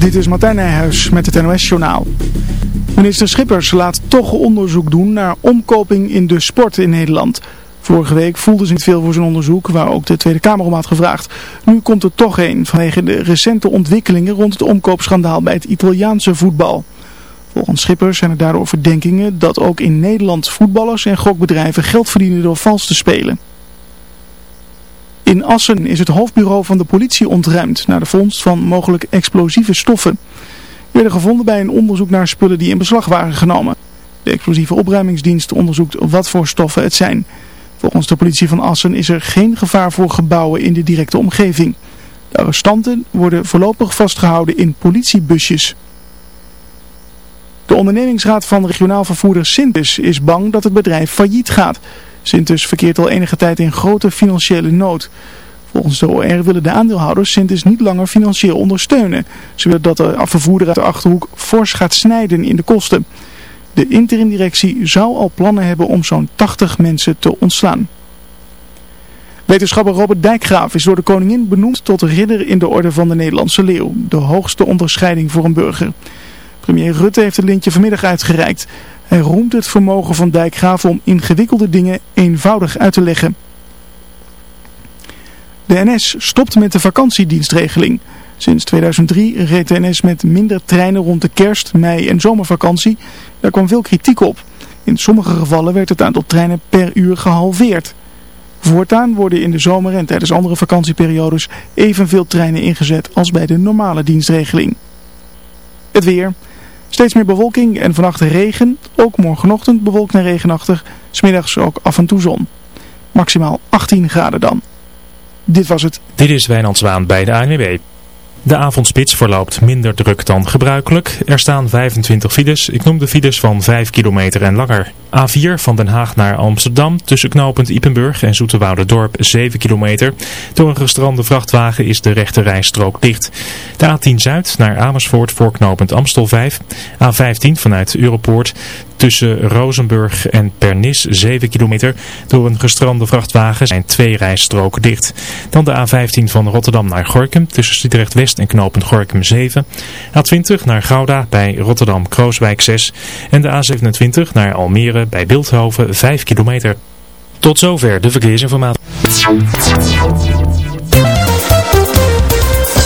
Dit is Martijn Nijhuis met het NOS-journaal. Minister Schippers laat toch onderzoek doen naar omkoping in de sport in Nederland. Vorige week voelde ze niet veel voor zijn onderzoek, waar ook de Tweede Kamer om had gevraagd. Nu komt er toch een vanwege de recente ontwikkelingen rond het omkoopschandaal bij het Italiaanse voetbal. Volgens Schippers zijn er daardoor verdenkingen dat ook in Nederland voetballers en gokbedrijven geld verdienen door vals te spelen. In Assen is het hoofdbureau van de politie ontruimd naar de vondst van mogelijk explosieve stoffen. Die werden gevonden bij een onderzoek naar spullen die in beslag waren genomen. De explosieve opruimingsdienst onderzoekt wat voor stoffen het zijn. Volgens de politie van Assen is er geen gevaar voor gebouwen in de directe omgeving. De arrestanten worden voorlopig vastgehouden in politiebusjes. De ondernemingsraad van regionaal vervoerder Sintus is bang dat het bedrijf failliet gaat. Sintus verkeert al enige tijd in grote financiële nood. Volgens de OR willen de aandeelhouders Sintus niet langer financieel ondersteunen. Ze willen dat de vervoerder uit de Achterhoek fors gaat snijden in de kosten. De interimdirectie zou al plannen hebben om zo'n 80 mensen te ontslaan. Wetenschapper Robert Dijkgraaf is door de koningin benoemd tot ridder in de orde van de Nederlandse leeuw. De hoogste onderscheiding voor een burger. Premier Rutte heeft het lintje vanmiddag uitgereikt. Hij roemt het vermogen van Dijkgraaf om ingewikkelde dingen eenvoudig uit te leggen. De NS stopt met de vakantiedienstregeling. Sinds 2003 reed de NS met minder treinen rond de kerst, mei en zomervakantie. Daar kwam veel kritiek op. In sommige gevallen werd het aantal treinen per uur gehalveerd. Voortaan worden in de zomer en tijdens andere vakantieperiodes evenveel treinen ingezet als bij de normale dienstregeling. Het weer... Steeds meer bewolking en vannacht regen. Ook morgenochtend bewolkt en regenachtig. Smiddags ook af en toe zon. Maximaal 18 graden dan. Dit was het. Dit is Wijnand Zwaan bij de ANWB. De avondspits verloopt minder druk dan gebruikelijk. Er staan 25 files. Ik noem de files van 5 kilometer en langer. A4 van Den Haag naar Amsterdam tussen knooppunt Ipenburg en Dorp 7 kilometer. Door een gestrande vrachtwagen is de rechte rijstrook dicht. De A10 Zuid naar Amersfoort voor knooppunt Amstel 5. A15 vanuit Europoort tussen Rozenburg en Pernis 7 kilometer. Door een gestrande vrachtwagen zijn twee rijstroken dicht. Dan de A15 van Rotterdam naar Gorkum tussen Sliedrecht West en knooppunt Gorkum 7. A20 naar Gouda bij Rotterdam-Krooswijk 6. En de A27 naar Almere bij Beeldhoven 5 kilometer. Tot zover de verkeersinformatie.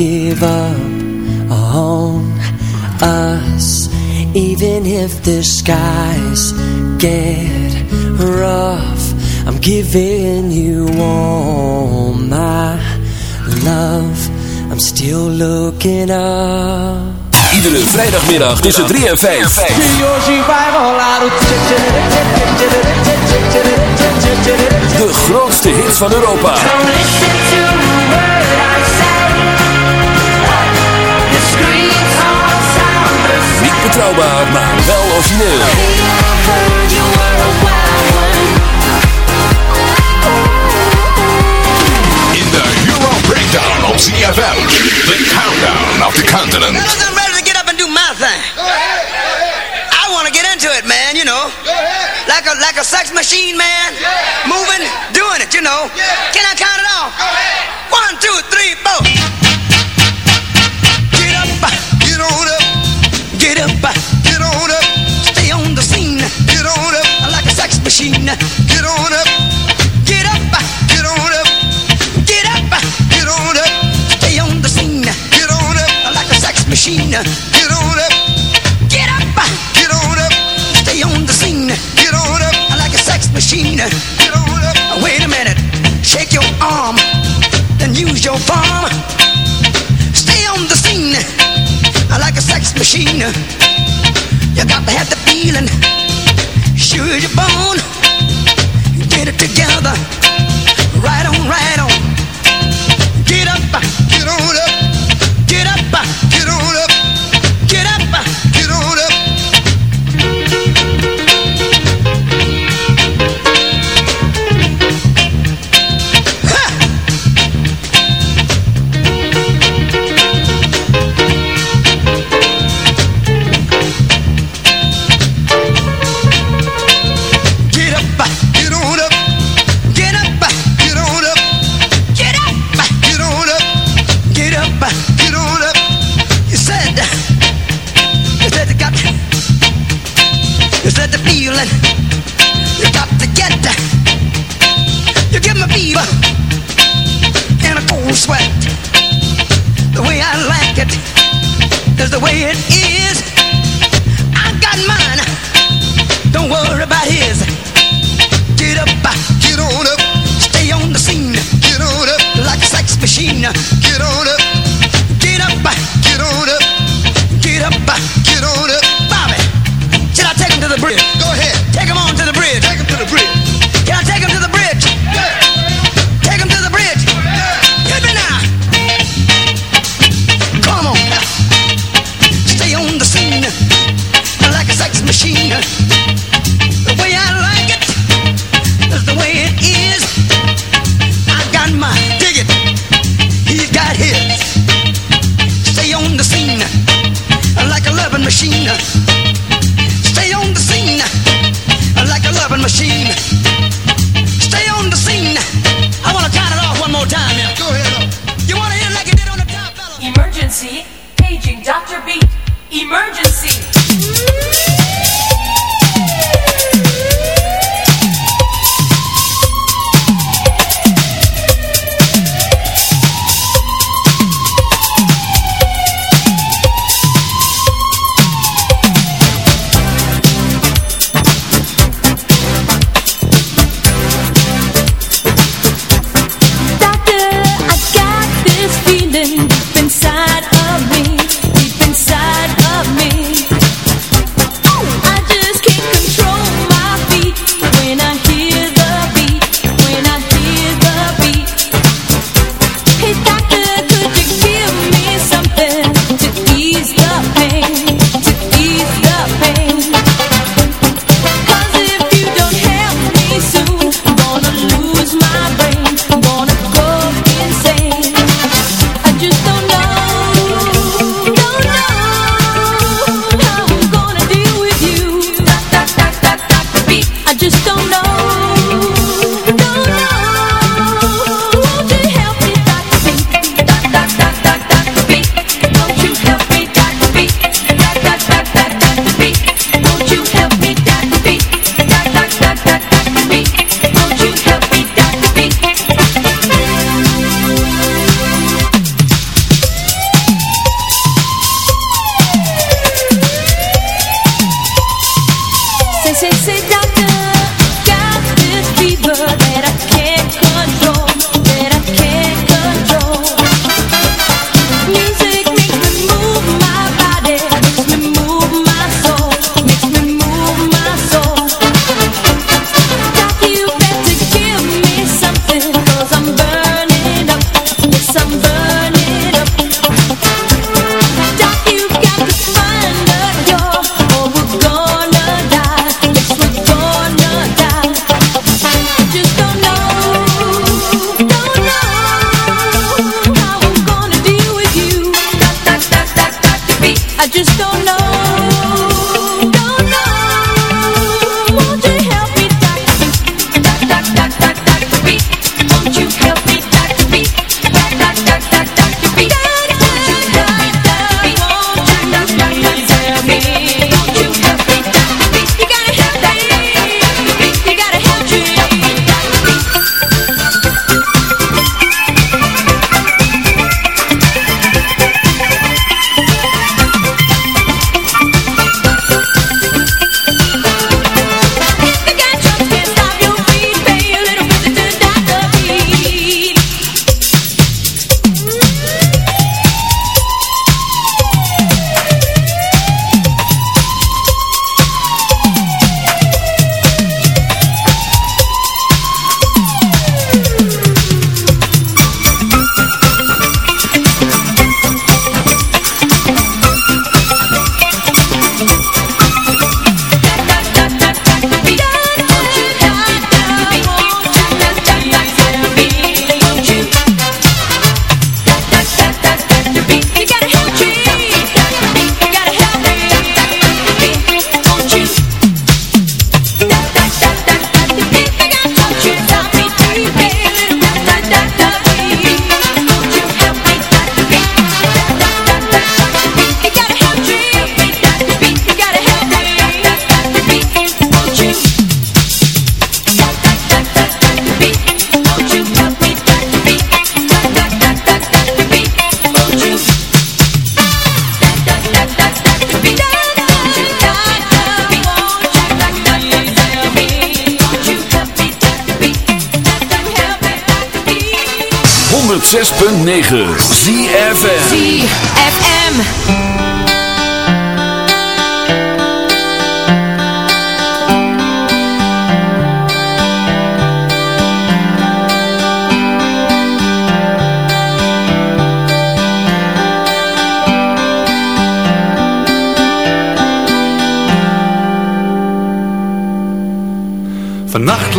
give up on us Even if the skies get rough. I'm giving you all my love. I'm still looking up. Iedere vrijdagmiddag tussen 3 en 5 De grootste hits van Europa betrouwbaar, maar wel origineel. In the Euro Breakdown op CFM, the countdown of the continent. I'm ready to get up and do my thing. I want to get into it, man, you know. Like a, like a sex machine, man. Moving, doing it, you know. Can I count it off? One, two, three, four. Machine. Get on up, get up, get on up, get up, get on up, stay on the scene. Get on up, like a sex machine. Get on up, get up, get on up, stay on the scene. Get on up, like a sex machine. Get on up. Wait a minute, shake your arm, then use your palm. Stay on the scene like a sex machine. You got to have the feeling, sure you're born. Get it together, right on, right on. Get up, get on up,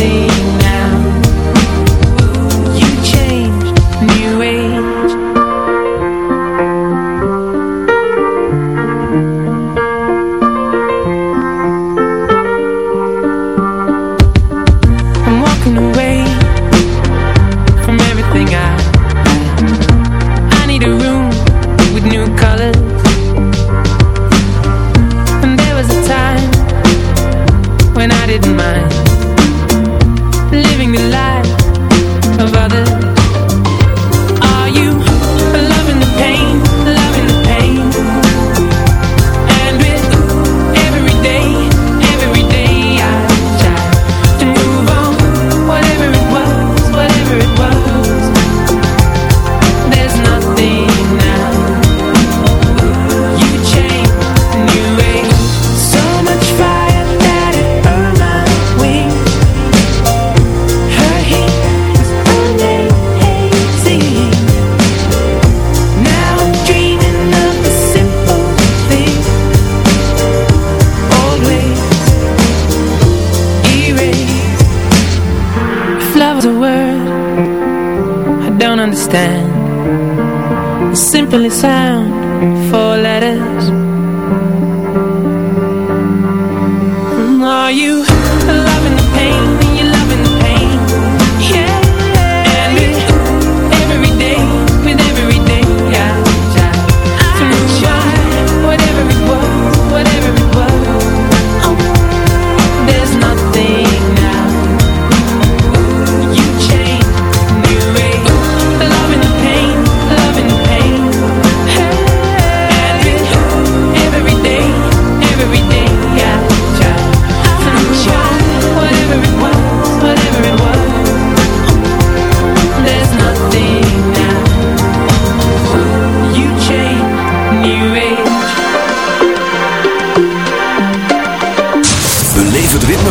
everything was a word. I don't understand. The simplest sound, four letters.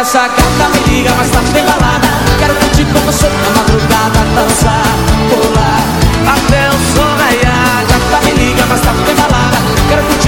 essa gata me liga, mas tá bem balada. Quero curtir com você na madrugada, dançar, pular. Até o sol raiar. Gata me liga, mas tá bem balada. Quero curtir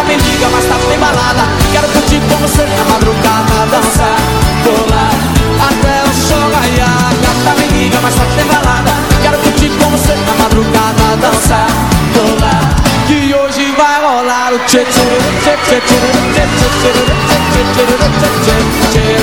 da mendiga, mas tá bem balada. Quero curtir com você na madrugada, dançar, colar até o sol raiar. Gata da mendiga, mas tá bem balada. Quero curtir com você na madrugada, dançar, colar. Que hoje vai rolar o tchê tchê tchê tchê tchê tchê tchê tchê tchê tchê tchê tchê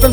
from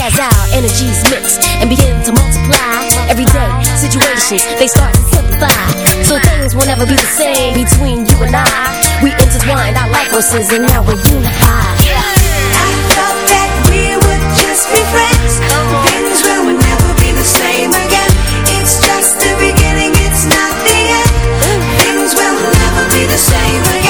as our energies mix and begin to multiply, everyday situations they start to simplify. So things will never be the same between you and I. We intertwined our life forces and now we're unified. I thought that we would just be friends. Things will never be the same again. It's just the beginning, it's not the end. Things will never be the same again.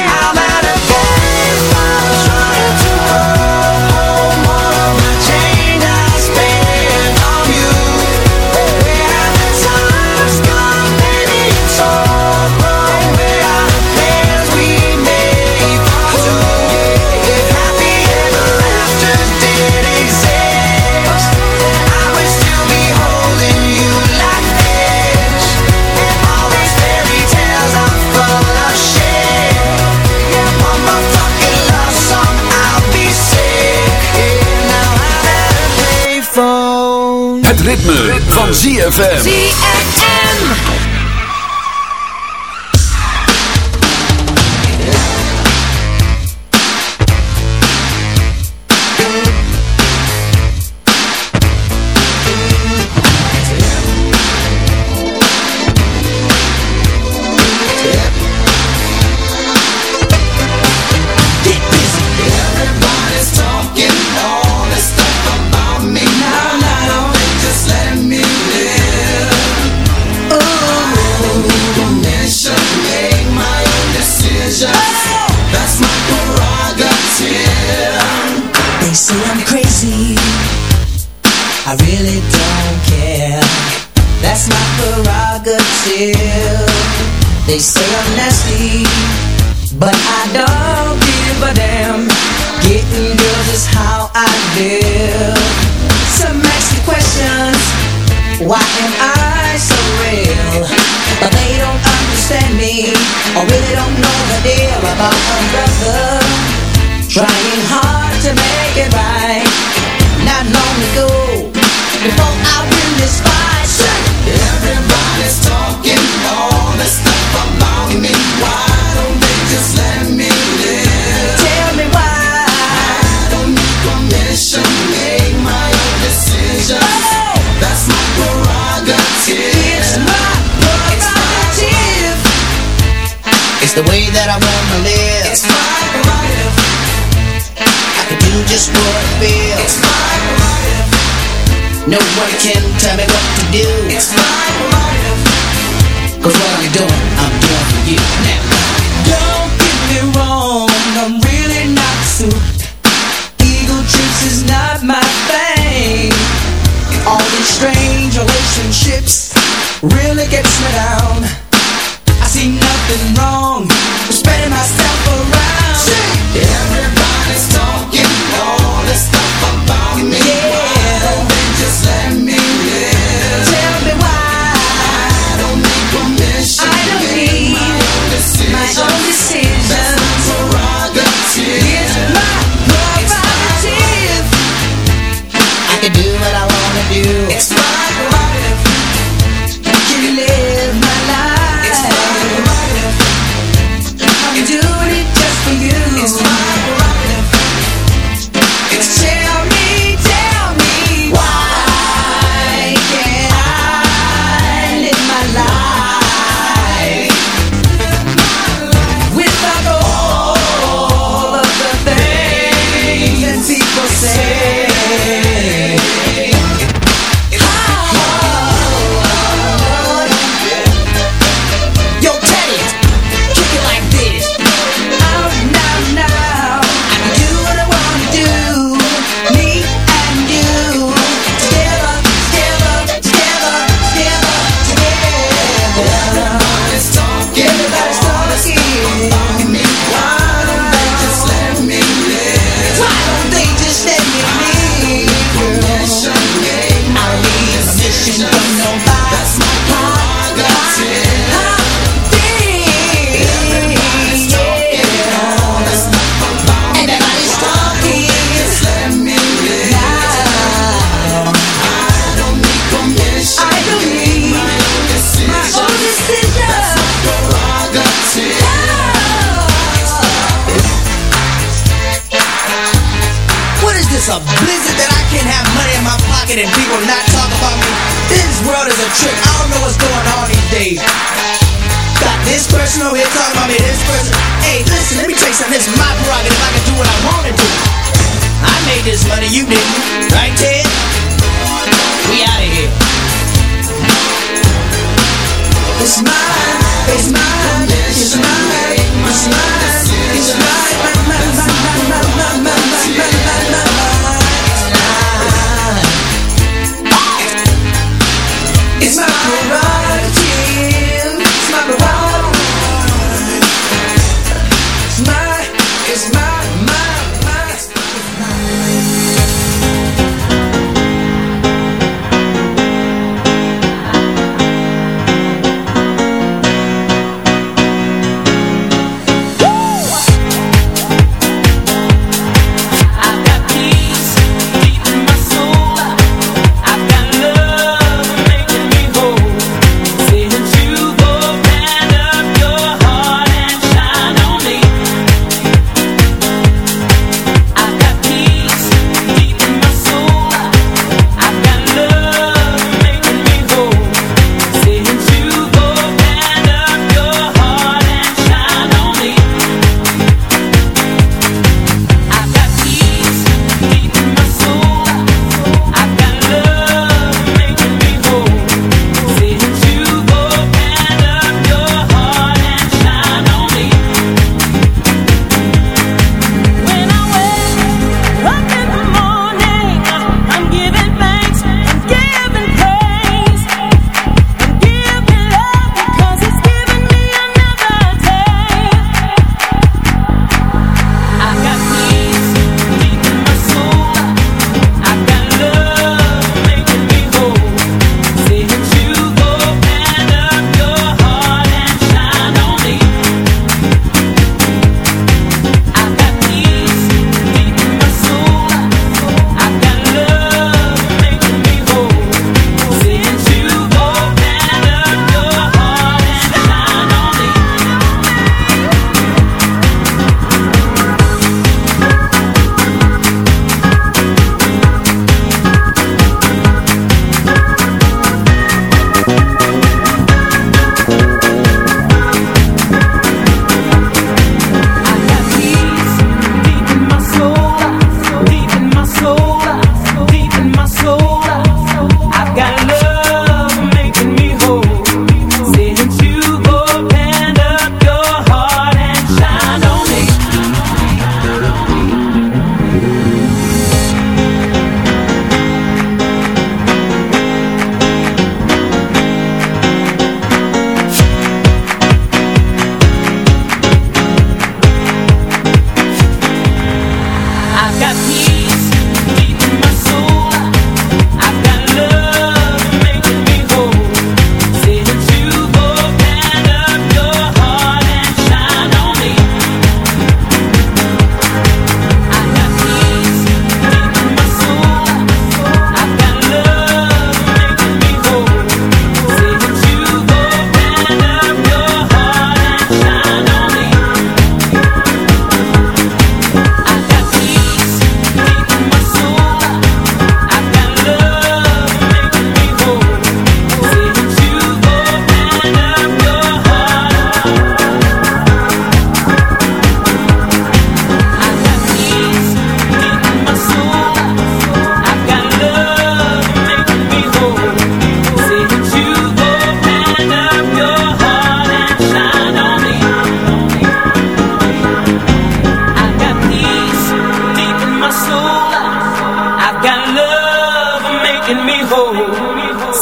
I'm let it go. I'm trying to hold. ZFM. ZFM. still They say I'm nasty But I don't give a damn. Getting girls is how I live Some ask the questions Why am I so real? But they don't understand me. Or really don't know the deal About a brother Trying can tell me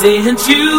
didn't you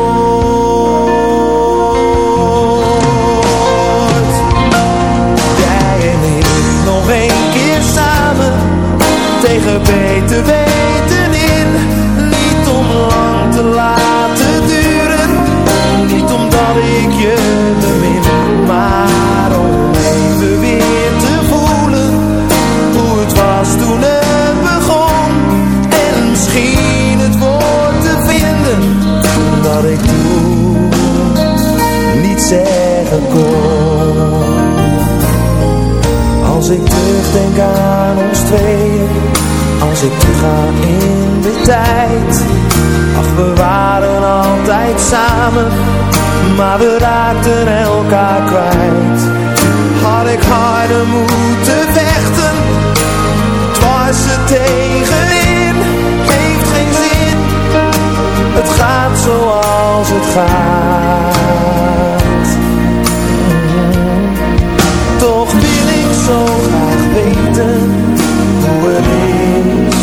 tegen BTW maar we raakten elkaar kwijt. Had ik harder moeten vechten, het tegenin, heeft geen zin, het gaat zoals het gaat. Toch wil ik zo graag weten hoe het is,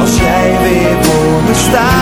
als jij weer voor me staat.